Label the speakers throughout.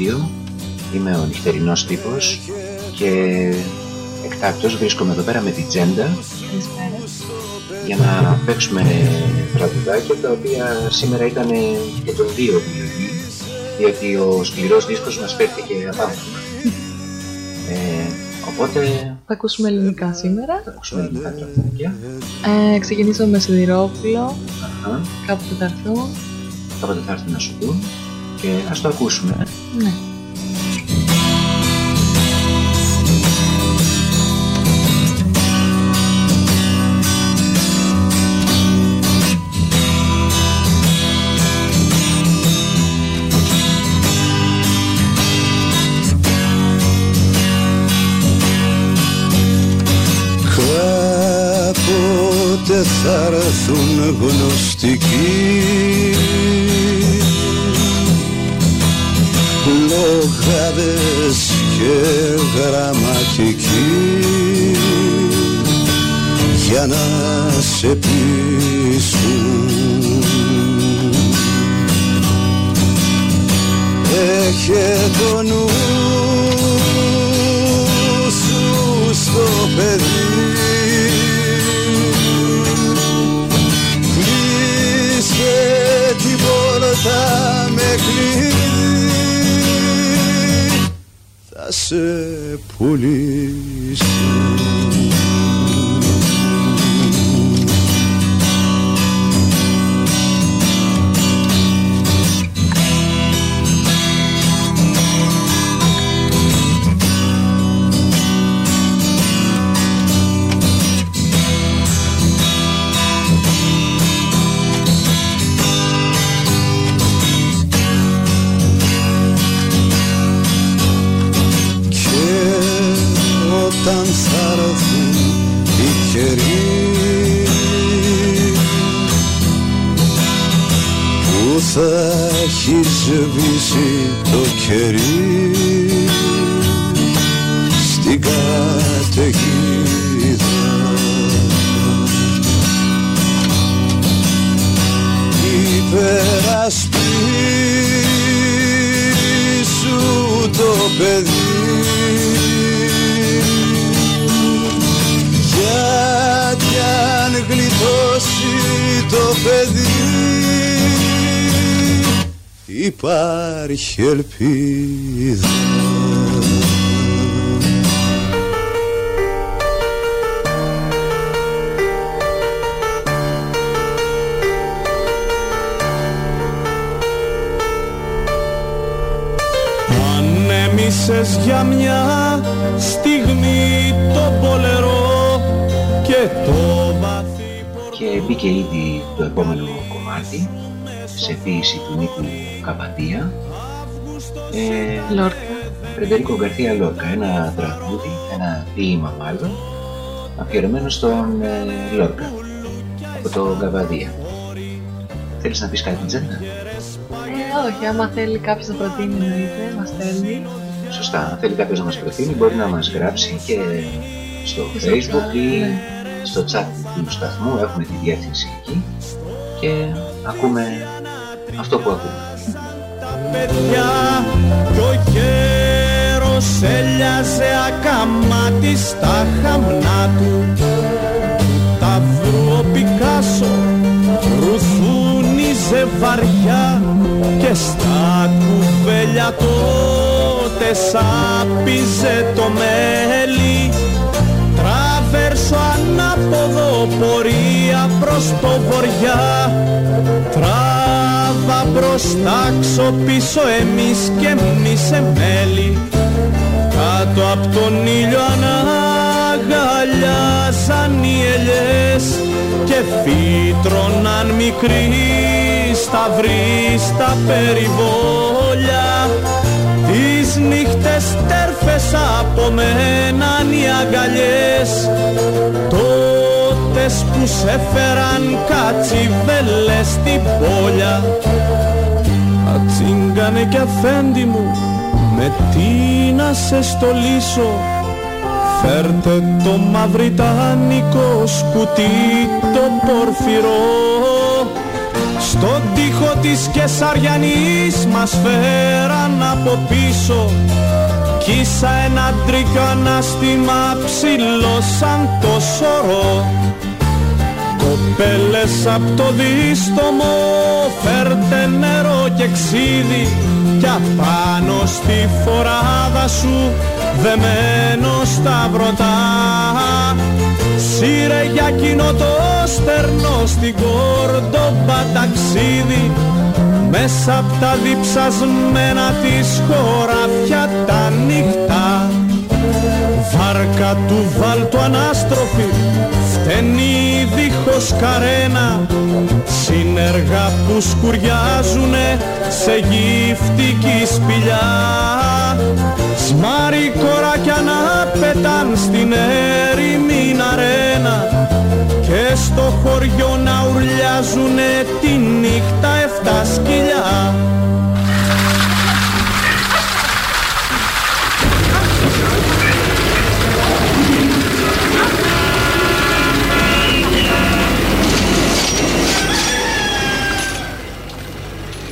Speaker 1: Πλατεία Ρέντιο, είμαι ο νυχτερινός τύπος και εκτάκτος βρίσκομαι εδώ πέρα με την Τζέντα για να παίξουμε τραγουδάκια τα οποία σήμερα ήταν και των δύο επιλογή διότι ο σκληρός δίσκος μας φέρθηκε απάνω. ε, οπότε...
Speaker 2: Θα ακούσουμε ελληνικά σήμερα.
Speaker 1: Θα ακούσουμε ελληνικά τραγουδάκια.
Speaker 2: Ε, ξεκινήσω με Σιδηρόπουλο. Κάποτε θα έρθουν.
Speaker 1: Κάποτε θα έρθουν να σου πούν και ας το ακούσουμε.
Speaker 2: Ναι.
Speaker 3: Κάποτε θα έρθουν γνωστικοί σε πείσουν Έχε το νου σου στο παιδί. Κλείσε την πόρτα με κλειδί θα σε πουλήσω υπάρχει ελπίδα
Speaker 4: Ανέμισες για μια στιγμή το πολερό και το βαθύ
Speaker 1: Και μπήκε ήδη το επόμενο κομμάτι σε ποίηση του Νίκου Καπατία. Ε,
Speaker 2: Λόρκα.
Speaker 1: Φρεντερίκο Γκαρθία Λόρκα, ένα τραγούδι, ένα ποίημα μάλλον, αφιερωμένο στον ε, Λόρκα, από το Καπατία. Θέλεις να πεις κάτι Τζέντα;
Speaker 2: Ε, όχι, άμα θέλει κάποιος να προτείνει εννοείται, μας στέλνει.
Speaker 1: Σωστά, αν θέλει κάποιος να μας προτείνει μπορεί να μας γράψει και στο
Speaker 2: Και στο
Speaker 1: facebook
Speaker 2: chat,
Speaker 1: ή
Speaker 2: ναι.
Speaker 1: στο chat του σταθμού, έχουμε τη διεύθυνση εκεί και ακούμε αυτό που ακούμε.
Speaker 4: Παιδιά κι ο γέρος έλιαζε ακαμάτι στα χαμνά του. Τα βρου ο Πικάσο ρουθούνιζε βαριά και στα κουβέλια τότε σάπιζε το μέλι. Τραβέρσο ανάποδο πορεία προς το βοριά Τράβα μπροστά ξω πίσω εμείς και εμείς εμέλη Κάτω απ' τον ήλιο αναγκαλιάζαν οι ελιές Και φύτρωναν μικροί σταυροί στα περιβόλια. Τις νύχτες τέρφες απομέναν οι αγκαλιές Τότες που σε φέραν κατσιβέλες στην πόλια. Ατσίγκανε κι αφέντη μου με τι να σε στολίσω. Φέρτε το μαυριτάνικο σκουτί το πορφυρό Στον τοίχο της Κεσαριανής μας φέραν από πίσω. Κύσα ένα τρικανάστημα ψηλό σαν το σωρό Κοπέλες απ' το δίστομο φέρτε νερό και ξύδι Κι απάνω στη φοράδα σου δεμένο στα βρωτά. Σύρε για κοινό το στερνό στην κόρντομπα ταξίδι μέσα απ' τα διψασμένα της χωράφια τα νύχτα Βάρκα του βάλτου ανάστροφη φταίνει δίχως καρένα. Συνεργά που σκουριάζουνε σε γυφτική σπηλιά. Σμάρι κοράκια να πετάν στην έρημη αρένα Και στο χωριό να ουρλιάζουνε τη νύχτα εφτά σκυλιά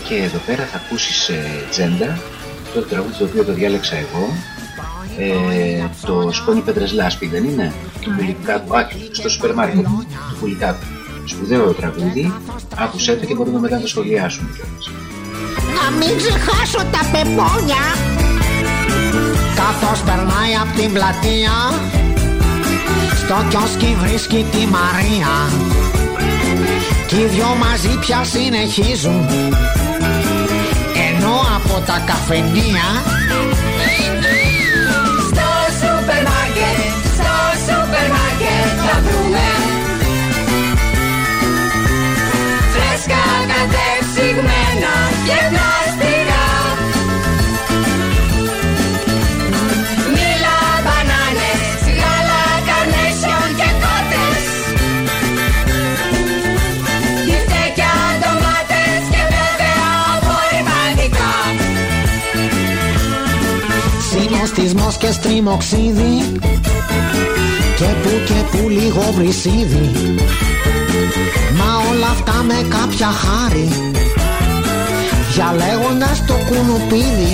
Speaker 1: Και εδώ πέρα θα ακούσεις ε, τζέντα, το τραγούδι το οποίο το διάλεξα εγώ, ε, το σκόνη πέτρες λάσπη δεν είναι, του Πουλικάτου, α, στο σούπερ μάρκετ του Πουλικάτου. Σπουδαίο τραγούδι, άκουσέ το και μπορούμε μετά να το σχολιάσουμε κιόλας.
Speaker 5: Να μην ξεχάσω τα πεπόνια. Καθώς περνάει από την πλατεία Στο κιόσκι βρίσκει τη Μαρία. Κι οι δυο μαζί πια συνεχίζουν. Ενώ από τα καφενεία Συνοστισμός και στριμοξίδι Και που και που λίγο βρυσίδι. Μα όλα αυτά με κάποια χάρη. Διαλέγοντας το κουνουπίδι.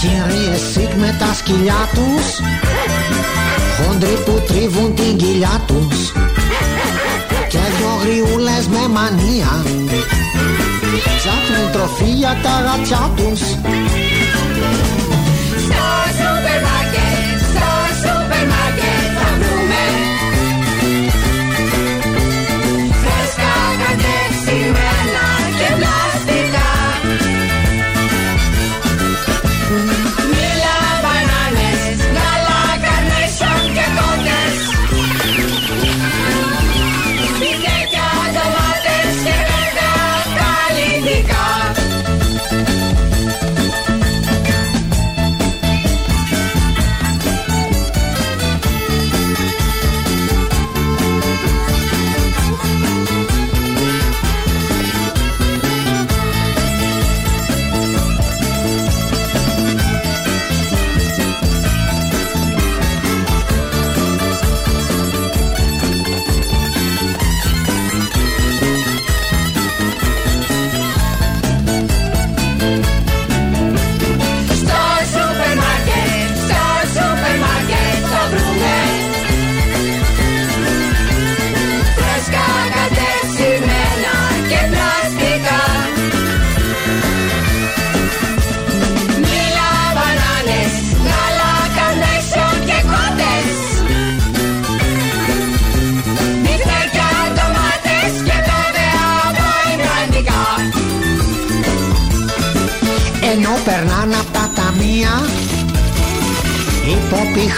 Speaker 5: Κυρίες σικ με τα σκυλιά τους. Χόντροι που τρίβουν την κοιλιά τους. Και δυο γριούλες με μανία. Ψάχνουν τροφή για τα γατιά τους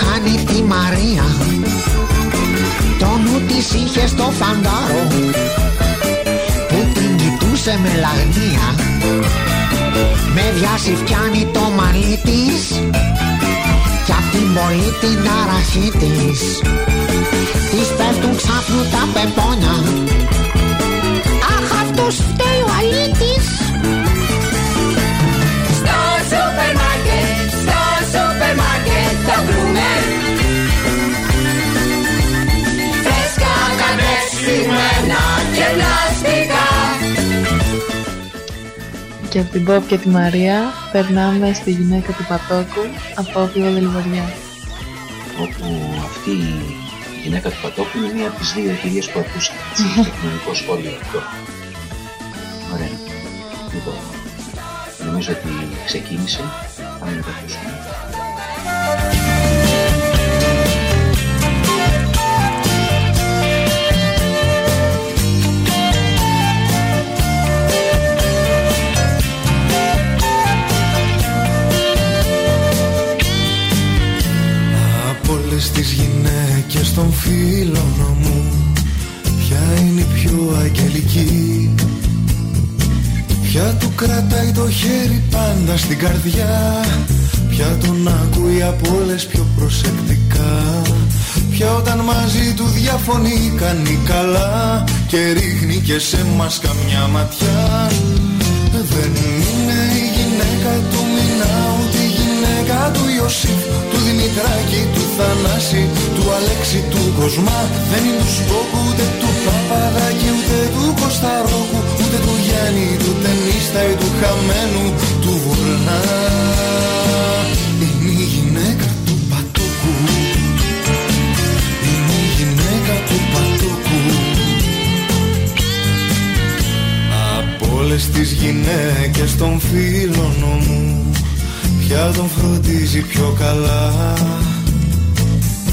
Speaker 5: χάνει τη Μαρία. Το νου της είχε στο φαντάρο Που την κοιτούσε με λαγνία Με βιάση φτιάνει το μαλλί της Κι απ' την πολύ την ταραχή της. Της πέφτουν ξάφνου τα πεπόνια. Αχ αυτός φταίει ο αλήτης
Speaker 2: Και από την Πόπ και τη Μαρία περνάμε στη γυναίκα του Πατόκου από τη Δελβοριά.
Speaker 1: Όπου αυτή η γυναίκα του Πατόκου είναι μία από τις δύο κυρίες που ακούσαμε στο κοινωνικό σχόλιο. Ωραία. Λοιπόν, νομίζω ότι ξεκίνησε. Πάμε να το ακούσουμε.
Speaker 6: Από όλες τις γυναίκες των φίλων μου. Ποια είναι η πιο αγγελική; Ποια του κρατάει το χέρι πάντα στην καρδιά; Ποια τον ακούει από όλες πιο προσεκτικά; Ποια όταν μαζί του διαφωνεί κάνει καλά Και ρίχνει και σε μας καμιά ματιά; Δεν είναι γυναίκα του Ιωσήφ Του Δημητράκη, του Θανάση, του Αλέξη, του Κοσμά. Δεν είναι του Σπόκου, ούτε του Παπαδάκη, ούτε του Κωνσταρόκου Ούτε του Γιάννη, του Τενίστα ή του Χαμένου, του Βουρνά Είναι η γυναίκα του Πατόκου Είναι η γυναίκα του Πατόκου Από όλες τις γυναίκες των φίλων μου Ποια τον φροντίζει πιο καλά.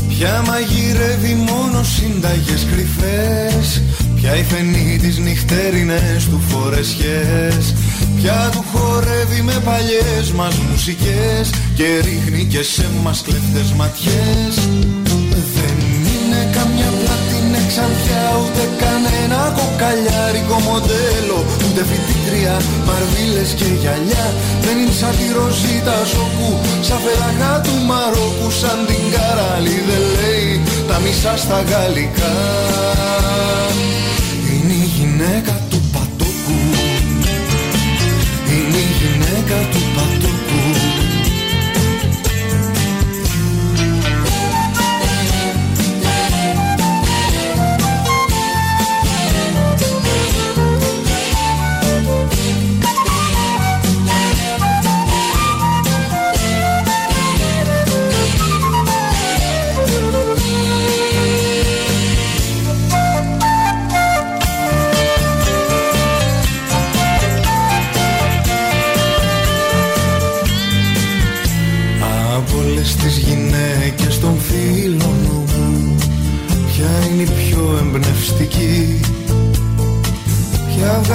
Speaker 6: Ποια μαγειρεύει μόνος σύνταγες κρυφές. Ποια η φαινή τις νυχτέρινες του φορεσιές. Ποια του χορεύει με παλιές μας μουσικές Και ρίχνει και σε μας κλέφτες ματιές. Δεν είναι καμιά πλατίνε ξανθιά Ούτε κανένα φοιτήτρια, μαρβίλες και γυαλιά. Δεν είναι σαν τη Ροζίτα Σοκού Σαν φελαγά του Μαρόκου Σαν την Καράλη δεν λέει Τα μισά στα γαλλικά. Είναι η γυναίκα του Πατόκου Είναι η γυναίκα του Πατόκου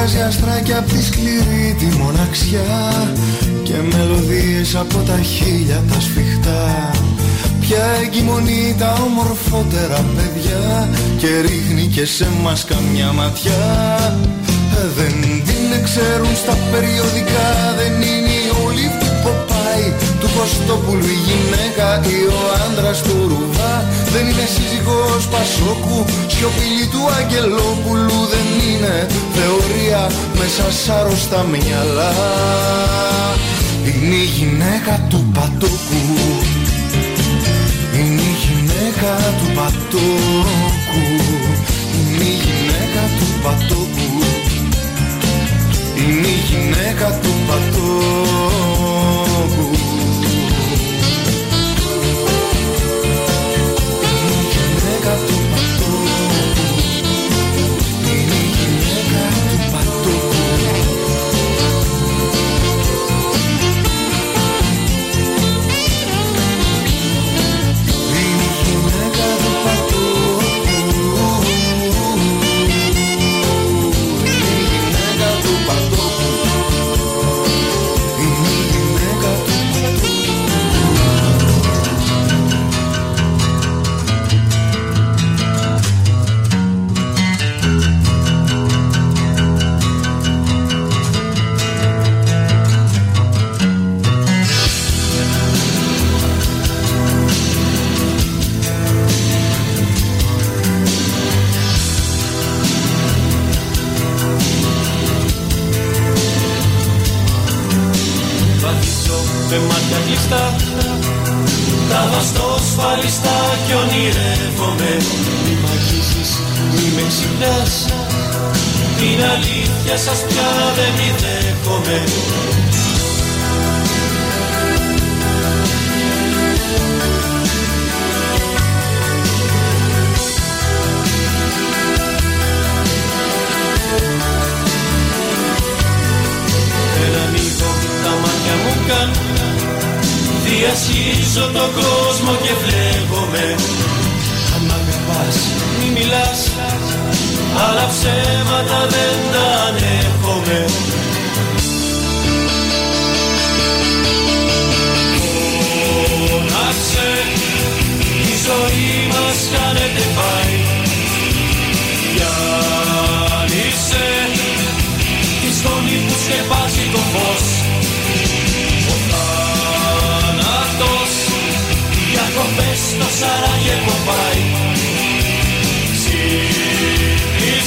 Speaker 6: βγάζει αστράκια από τη σκληρή τη μοναξιά Και μελωδίες από τα χίλια τα σφιχτά. Ποια εγκυμονεί τα ομορφότερα παιδιά Και ρίχνει και σε μας καμιά ματιά. Δεν την ξέρουν στα περιοδικά Δεν είναι η Κωστόπουλου η γυναίκα ή ο άντρας του Ρουβά Δεν είναι σύζυγος Πασόκου Σιωπηλή του Αγγελόπουλου Δεν είναι θεωρία μέσα σ' άρρωστα μυαλά. Είναι η γυναίκα του Πατόκου είναι η γυναίκα του Πατόκου Είναι η γυναίκα του Πατόκου Είναι η γυναίκα του Πατόκου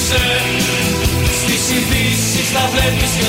Speaker 7: Ξύπνησε Στις ειδήσεις τα βλέπεις και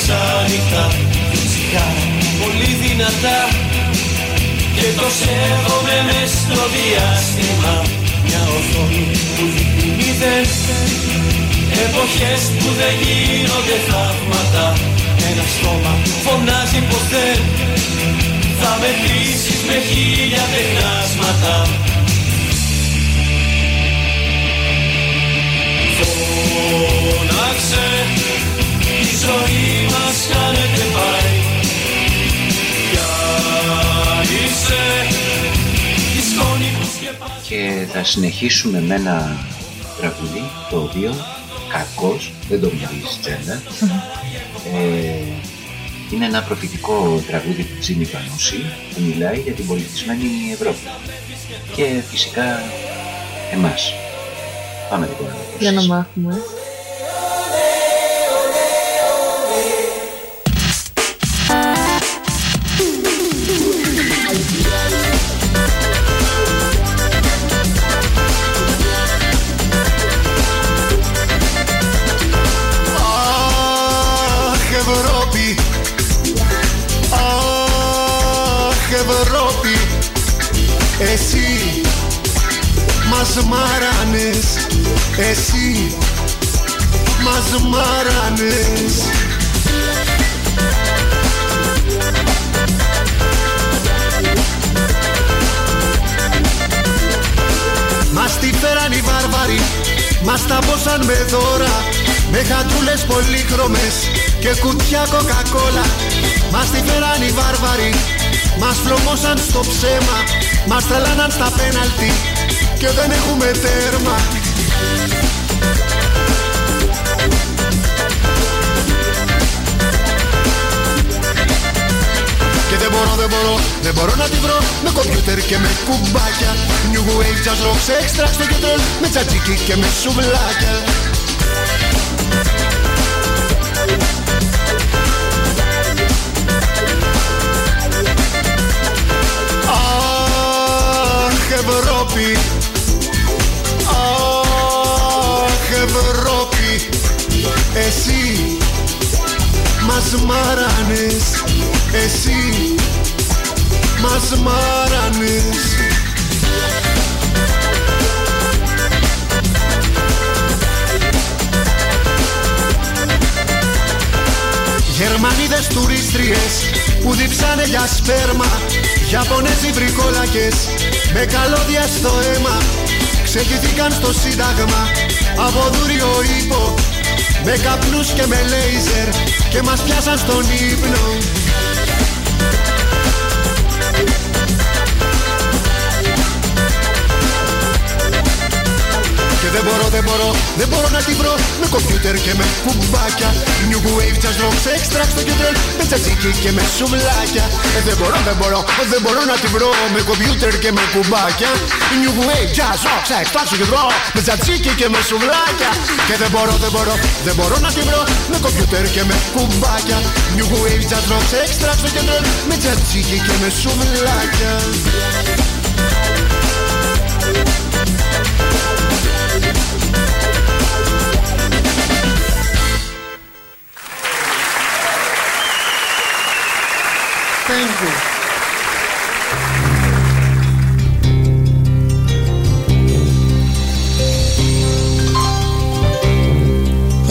Speaker 7: είναι μεσάνυχτα Τσιγάρα πολύ δυνατά Και το σέβομαι μες στο διάστημα. Μια οθόνη που δείχνει μηδέν. Εποχές που δεν γίνονται θαύματα. Ένα στόμα φωνάζει πως δεν. Θα μετρήσεις με χίλια τεχνάσματα
Speaker 1: θα συνεχίσουμε με ένα τραγούδι το οποίο κακώς δεν το γνωρίζει Τζέντα. Ε, είναι ένα προφητικό τραγούδι του Τζίμι Πανούση που μιλάει για την πολιτισμένη Ευρώπη και φυσικά εμάς. Πάμε λοιπόν να το
Speaker 2: Για να
Speaker 1: ακούσεις.
Speaker 2: μάθουμε.
Speaker 8: Μας μάρανες Εσύ μας μάρανες Μας τη φέραν οι βάρβαροι Μας τα πόσαν με δώρα. Με χαντρούλες πολύχρωμες Και κουτιά κοκακόλα. Μας τη φέραν οι βάρβαροι Μας φλωμώσαν στο ψέμα. Μας τρελάναν στα πέναλτι Και δεν έχουμε τέρμα. Και δεν μπορώ, δεν μπορώ, δεν μπορώ να τη βρω. Με κομπιούτερ και με κουμπάκια. New Wave Jazz Rock σε έξτρα στο κέντρο. Με τζατζίκι και με σουβλάκια. Αχ Ευρώπη Ευρώπη. Εσύ μας μάρανες. Εσύ μας μάρανες. Γερμανίδες τουρίστριες που διψάνε για σπέρμα Ιαπωνέζοι βρικόλακες με καλώδια στο αίμα. Ξεχυθήκαν στο σύνταγμα από δούριο ύπο Με καπνούς και με λέιζερ και μας πιάσαν στον ύπνο δεν μπορώ,
Speaker 6: δεν μπορώ, δεν μπορώ να τη βρω. Με κομπιούτερ και με κουμπάκια. New wave, jazz rock, sex, tracks στο κέντρο. Με τσατσίκι και με σουβλάκια. Ε, Δεν μπορώ, δεν μπορώ, δεν μπορώ να τη βρω. Με κομπιούτερ και με κουμπάκια. New wave, jazz rock, sex, tracks στο κέντρο. Με τσατσίκι και με σουβλάκια. Και δεν μπορώ, δεν μπορώ, δεν μπορώ να τη βρω. Με κομπιούτερ και με κουμπάκια. New wave, jazz rock, sex, tracks στο κέντρο. Με τσατσίκι και με σουβλάκια.
Speaker 5: Thank you.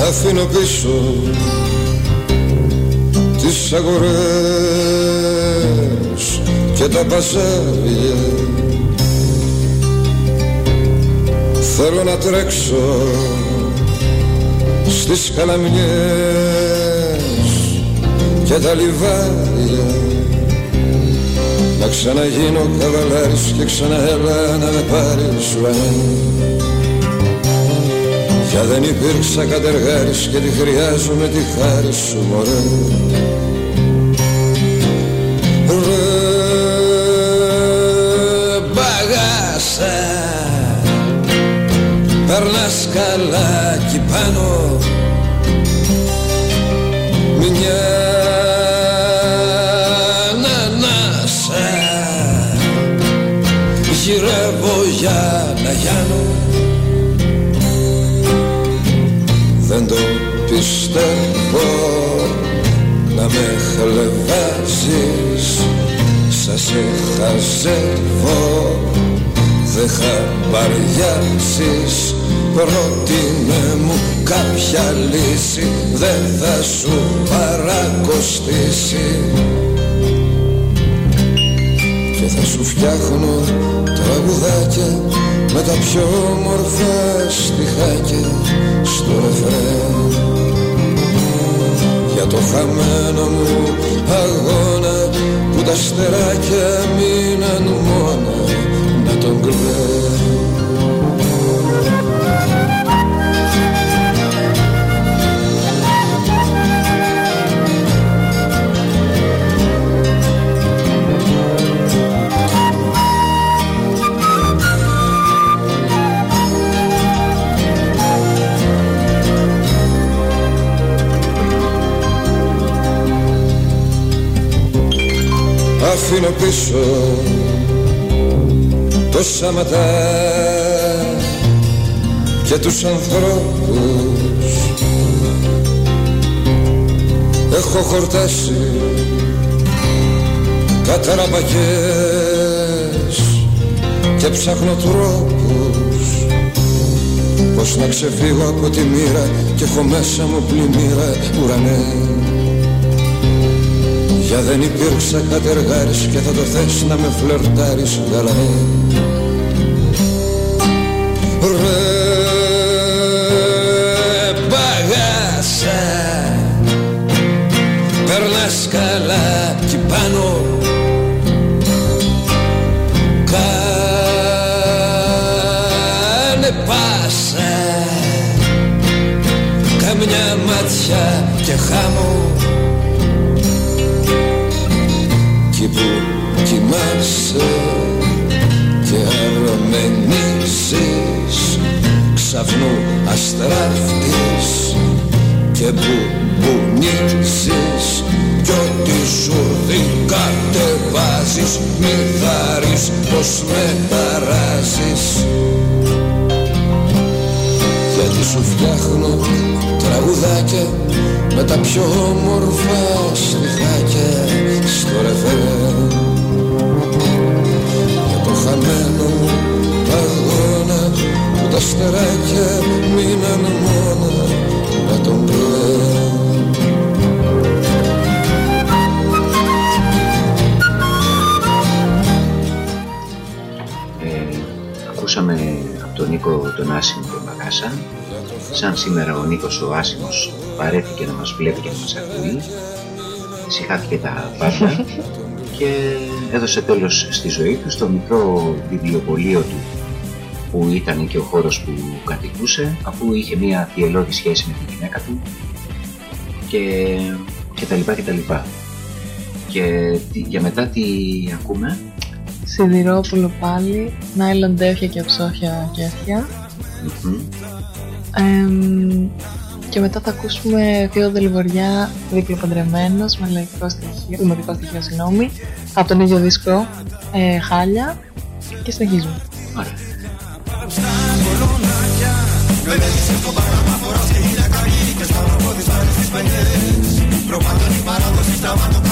Speaker 9: Αφήνω πίσω τις αγορές και τα παζάρια Θέλω να τρέξω στις καλαμιές και τα λιβάρια να ξαναγίνω καβαλάρης και ξαναέλα να με πάρεις ουρανέ Για δεν υπήρξα κατεργάρης και τη χρειάζομαι τη χάρη σου μωρέ Περνάς καλά κι πάνω. Μια ανάσα Γυρεύω για να γιάνω. Δεν το πιστεύω να με χλεβάζεις Σας σε χαζεύω δεν χαμπαριάζεις Πρότεινε μου κάποια λύση Δεν θα σου παρακοστήσει. Και θα σου φτιάχνω τραγουδάκια Με τα πιο όμορφα στιχάκια Στο ρεφρέν. Για το χαμένο μου αγώνα που τα στεράκια μείναν μόνα να τον κλαίω αφήνω πίσω το σάματα και τους ανθρώπους. Έχω χορτάσει καταραμπακές και ψάχνω τρόπους πως να ξεφύγω από τη μοίρα. Και έχω μέσα μου πλημμύρα ουρανές για δεν υπήρξα κατεργάρης και θα το θες να με φλερτάρεις γαλανέ. Ρε μπαγάσα Περνάς καλά κι πάνω τα πιο όμορφα στιχάκια στο ρεφερέ για το χαμένο μου αγώνα που τα στεράκια μείναν μόνα να τον κλαίω
Speaker 1: Ε, ακούσαμε από τον Νίκο τον Άσιμο τον Μπαγάσα σαν σήμερα ο Νίκος ο Άσιμος παρέθηκε να μας βλέπει και να μας ακούει συχάθηκε τα πάντα και έδωσε τέλος στη ζωή του στο μικρό βιβλιοπωλείο του
Speaker 6: που ήταν και ο χώρος που κατοικούσε αφού είχε μια θυελώδη σχέση με την γυναίκα του και, και τα λοιπά και τα λοιπά. Και για μετά τι ακούμε
Speaker 2: Σιδηρόπουλο πάλι, Νάιλον τέφια και ψόφια κέφια. Και μετά θα ακούσουμε Θείο Δελβοριά, δίπλο παντρεμένος, με λαϊκό στοιχείο, δημοτικό στοιχείο, συγγνώμη, από τον ίδιο δίσκο ε, Χάλια και συνεχίζουμε.
Speaker 6: Ωραία. Προπάντων η παράδοση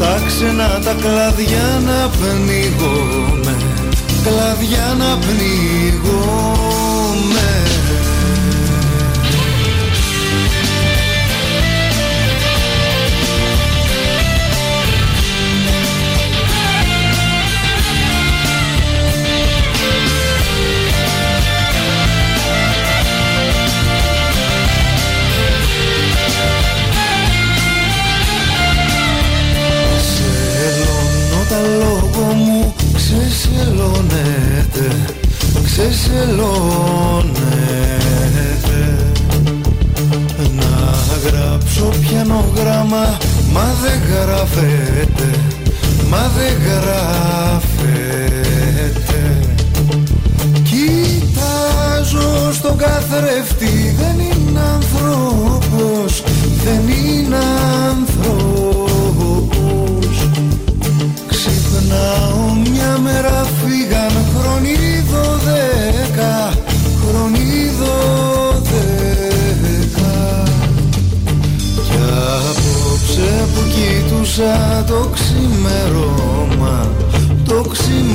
Speaker 6: Στα ξένα τα κλαδιά να πνίγομαι Κλαδιά να πνίγομαι Μα δεν γράφεται Μα δεν γράφεται. Κοιτάζω στον καθρέφτη Δεν είναι άνθρωπος Δεν είναι άνθρωπος. Ξυπνά Άκουσα το ξημερώμα, το ξημερώμα.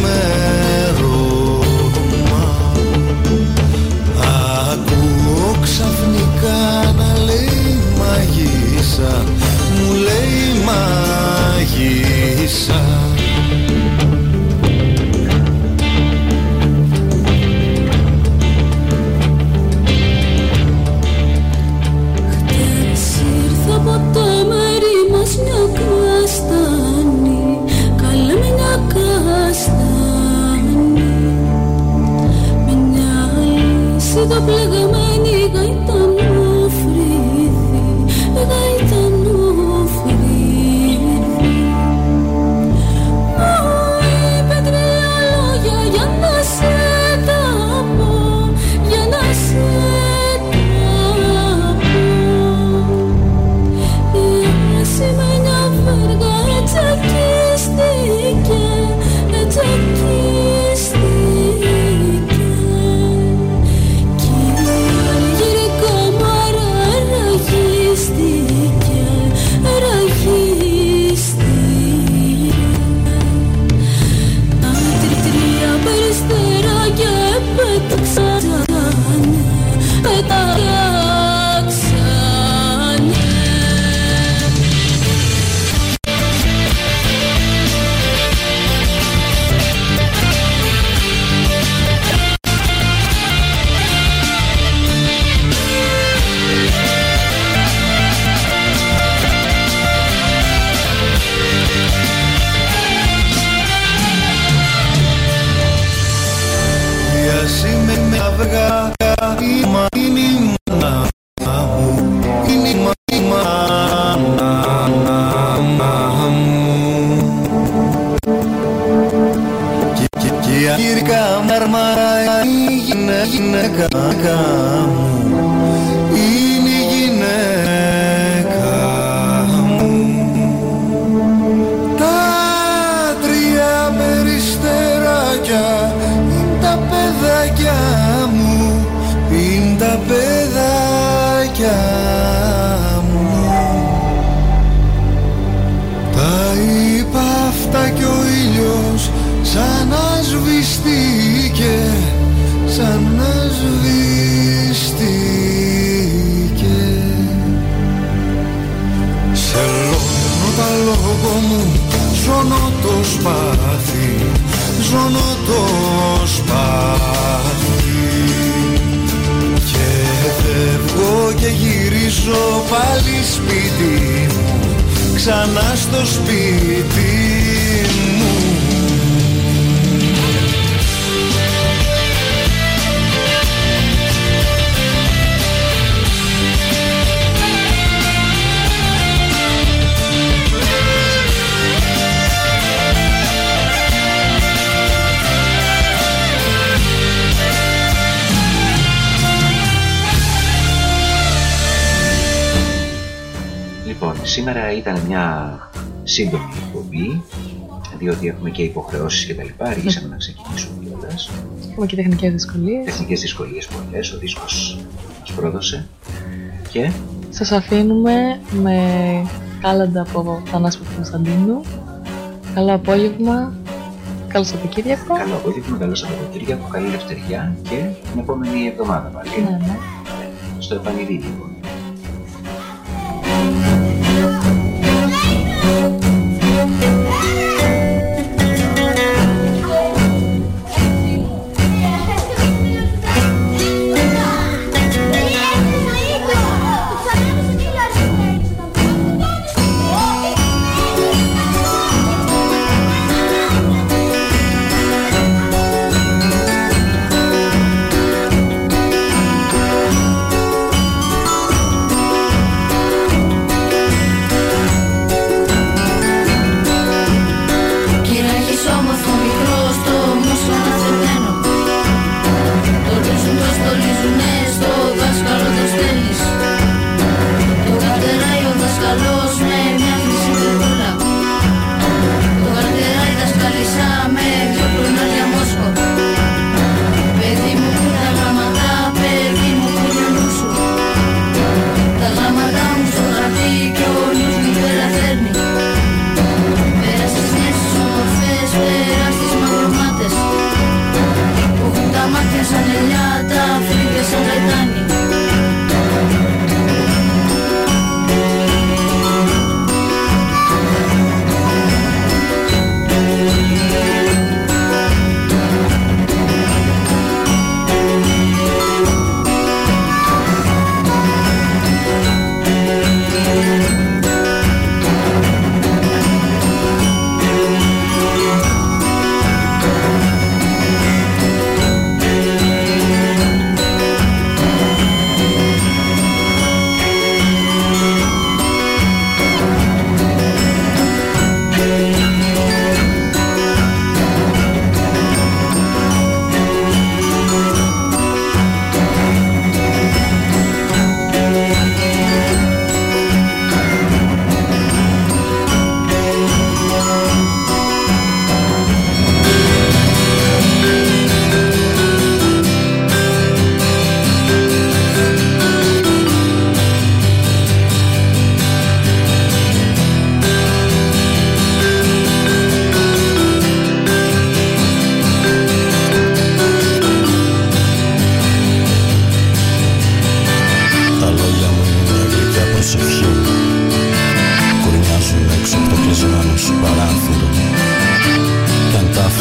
Speaker 1: σύντομη εκπομπή, διότι έχουμε και υποχρεώσεις και τα λοιπά. Αργήσαμε να ξεκινήσουμε
Speaker 10: κιόλας.
Speaker 2: Έχουμε και τεχνικές δυσκολίες.
Speaker 10: Τεχνικές δυσκολίες πολλές. Ο δίσκος μας πρόδωσε. Και.
Speaker 2: Σας αφήνουμε με κάλαντα από Θανάση Παπακοσταντίνου. Καλό απόγευμα. Καλό Σαββατοκύριακο.
Speaker 10: Καλό απόγευμα, καλό Σαββατοκύριακο, καλή ελευθεριά και την επόμενη εβδομάδα πάλι.
Speaker 2: Ναι, ναι.
Speaker 10: Στο επανειδή λοιπόν.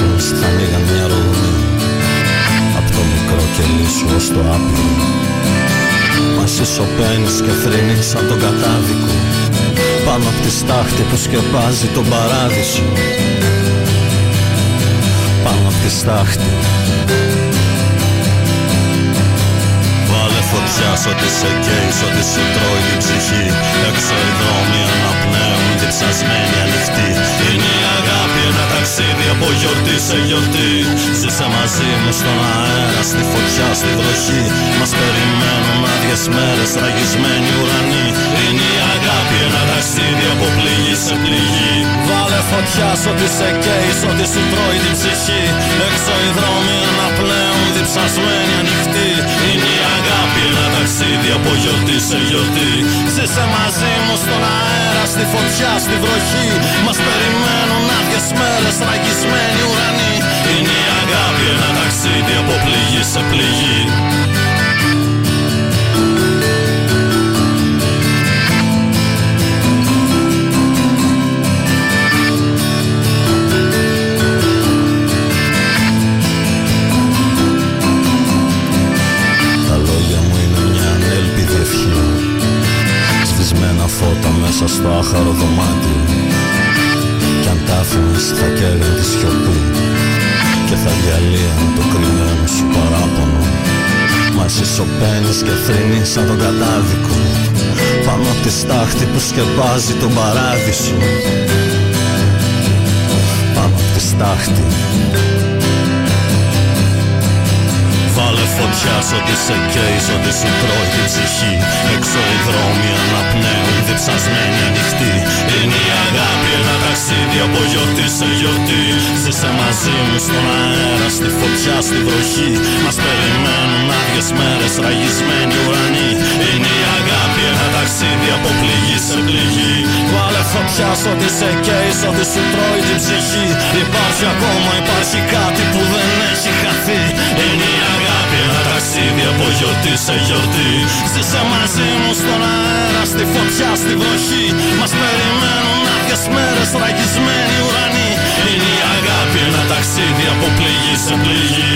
Speaker 7: Κι αν τα άφηνες θα ανοίγαν μια ρογμή Απ' το μικρό κελί σου ως το άπειρο Μα εσύ σωπαίνεις και θρύνεις σαν τον κατάδικο. Πάνω απ' τη στάχτη που σκεπάζει τον παράδεισο. Πάνω απ' τη στάχτη. Βάλε φωτιά σ' ό,τι σε καίει, σ' ό,τι σου τρώει την ψυχή. Έξω οι δρόμοι αναπνέουν διψασμένοι ανοιχτοί Είναι η αγάπη ένα ταξίδι από γιορτή σε γιορτή. Ζήσε μαζί μου στον αέρα, στη φωτιά, στη βροχή. Μας περιμένουν άδειες μέρες, τραγισμένοι ουρανοί. Είναι η αγάπη ένα ταξίδι από πληγή σε πληγή. Βάλε φωτιά σ' ό,τι σε καίει, σ' ό,τι σου τρώει την ψυχή. Έξω οι δρόμοι αναπνέουν διψασμένοι ανοιχτοί. Είναι η αγάπη ένα ταξίδι από γιορτή σε γιορτή. Ζήσε μαζί μου στον αέρα, στη φωτιά, στη βροχή. Μας περιμένουν άδειες μέρες, τραγισμένοι ουρανοί. Είναι η αγάπη ένα ταξίδι από πληγή σε πληγή μέσα στο άχαρο δωμάτιο. Κι αν τα άφηνες θα καίγαν της σιωπή Και θα διαλύαν το κρυμμένο σου παράπονο. Μα εσύ σωπαίνεις και θρυνείς σαν τον κατάδικο. Πάνω απ' τη στάχτη που σκεπάζει τον παράδεισο. Πάνω απ' τη στάχτη Βάλε φωτιά σ' ό,τι σε καίει, σ' ό,τι σου τρώει την ψυχή. Έξω οι δρόμοι αναπνέουν, διψασμένοι ανοιχτοί Είναι η αγάπη ένα ταξίδι από γιορτή σε γιορτή. Ζήσε μαζί μου στον αέρα, στη φωτιά, στη βροχή. Μας περιμένουν άδειες μέρες, ραγισμένοι ουρανοί. Είναι η αγάπη ένα ταξίδι από πληγή σε πληγή. Βάλε φωτιά σ' ό,τι σε καίει, σ' ό,τι σου τρώει την ψυχή. Υπάρχει ακόμα, υπάρχει κάτι που δεν έχει χαθεί. Είναι η αγάπη ένα ταξίδι από γιορτή σε γιορτή. Ζήσε μαζί μου στον αέρα, στη φωτιά, στη βροχή. Μας περιμένουν άδειες μέρες, ραγισμένοι ουρανοί. Είναι η αγάπη ένα ταξίδι από πληγή σε πληγή